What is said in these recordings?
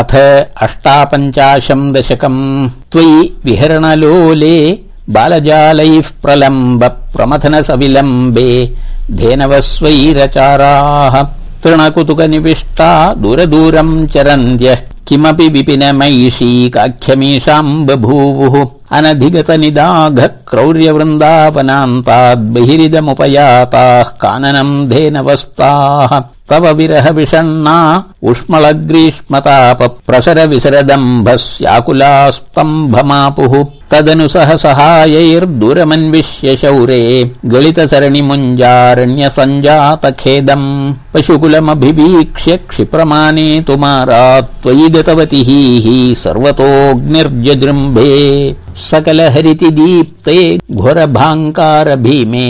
अथ अष्टापञ्चाशम् दशकम्। त्वयि विहरणलोले बालजालैः प्रलम्ब प्रमथन सविलम्बे धेनवस्वैरचाराः तृणकुतुकनिविष्टा दूरदूरम् चरन्त्यः किमपि विपिनमैषी काख्यमीषाम् बभूवुः अनधिगत निदाघ क्रौर्यवृन्दावनान्ताद्बहिरिदमुपयाताः काननम् धेनवस्ताः। तव विरह विषण्णा तदनु सह सहायैर्दूरमन्विष्य शौरे गलित सरणि मुञ्जारण्य सञ्जात पशुकुलमभिवीक्ष्य क्षिप्रमाणे त्वयि गतवति हि सर्वतोऽग्निर्जृम्भे सकल हरिति भीमे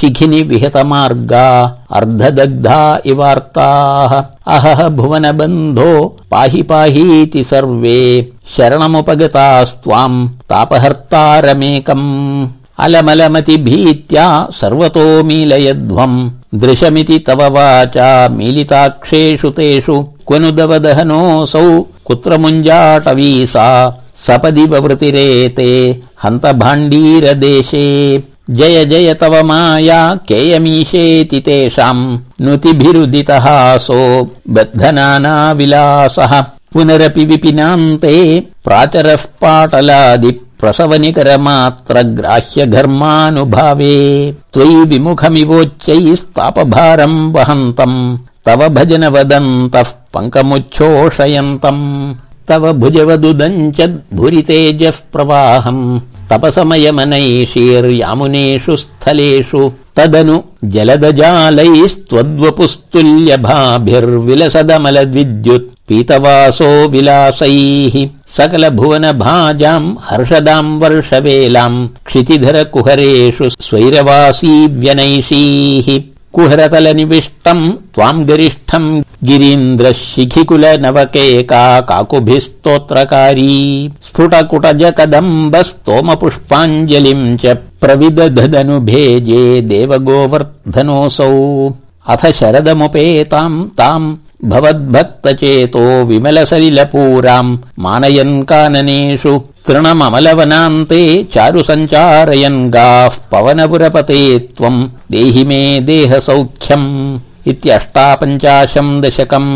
शिखिनि विहत मार्गा अर्धदग्धा इवार्ताः। अहः भुवन बन्धो पाहि पाहीति सर्वे शरणमुपगतास्त्वाम् तापहर्तारमेकम्। अलमलमति भीत्या सर्वतो मीलयध्वम् दृशमिति तव वाचा मीलिताक्षेषु तेषु क्वनुदवदहनोऽसौ कुत्र मुञ्जाटवीसा सपदि ववृतिरेते हन्त भाण्डीरदेशे जय जय तव माया केयमीशेति तेषाम् नुतिभिरुदितहासो बद्धनाना विलासः पुनरपि विपिनान्ते प्राचरः पाटलादि प्रसवनिकरमात्र ग्राह्य घर्मानुभावे त्वयि विमुखमिवोच्चैस्तापभारम् वहन्तम् तव भजन वदन्तः पङ्कमुच्छोषयन्तम्। तव भुजवदुदञ्चद्भुरितेजः प्रवाहम् तपसमयमनैषीर्यामुनेषु स्थलेषु तदनु जलदजालैस्त्वद्वपुस्तुल्यभाभिर्विलसदमलद्विद्युत् पीतवासो विलासैः सकल भुवन भाजाम् हर्षदाम् वर्षवेलाम् क्षितिधर कुहरेषु स्वैरवासी व्यनैषीः कुहरतल निविष्टम् त्वाम् गरिष्ठम् गिरीन्द्र शिखिकुल नवकेका काकुभिस्तोत्रकारी। स्फुटकुटज कदम्ब स्तोम पुष्पाञ्जलिम् च प्रविदधनु भेजे देव अथ शरदमुपेताम् ताम् भवद्भक्तचेतो विमल सलिलपूराम् मानयन् काननेषु तृणममलवनान्ते चारु सञ्चारयन् गाः पवनपुरपते त्वम् देहि मे देहसौख्यम् इत्यष्टापञ्चाशम् दशकम्